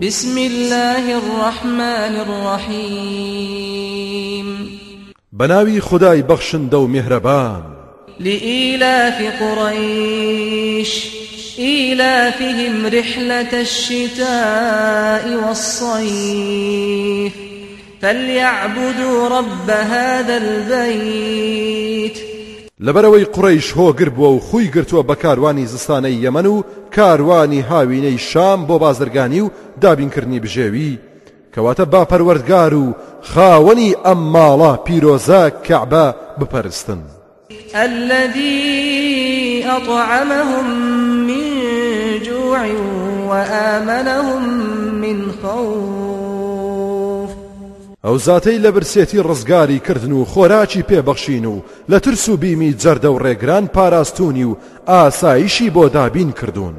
بسم الله الرحمن الرحيم بناوي خداي بخشن دو مهربان لإيلاف قريش إيلافهم رحلة الشتاء والصيف فليعبدوا رب هذا البيت لبروي قريش هو قربوا وخوي قرتوا بكارواني زستاني يمنو کاروانی هاوینەی شام بۆ بازرگانی و دابینکردنی بژێوی کەواتە باپەروەردگار و خاوەنی ئەم ماڵە پیرۆزە کەعبە بپەرستن الذي أطعمهم من جوع وآمنهم من خوف ئەو زاتەی لە برسێتی ڕزگاری کردن و خۆراکی پێبەخشین و لە ترس و بیمی جەردە و ڕێگران پاراستونی و ئاسایشی بۆ دابین کردوون.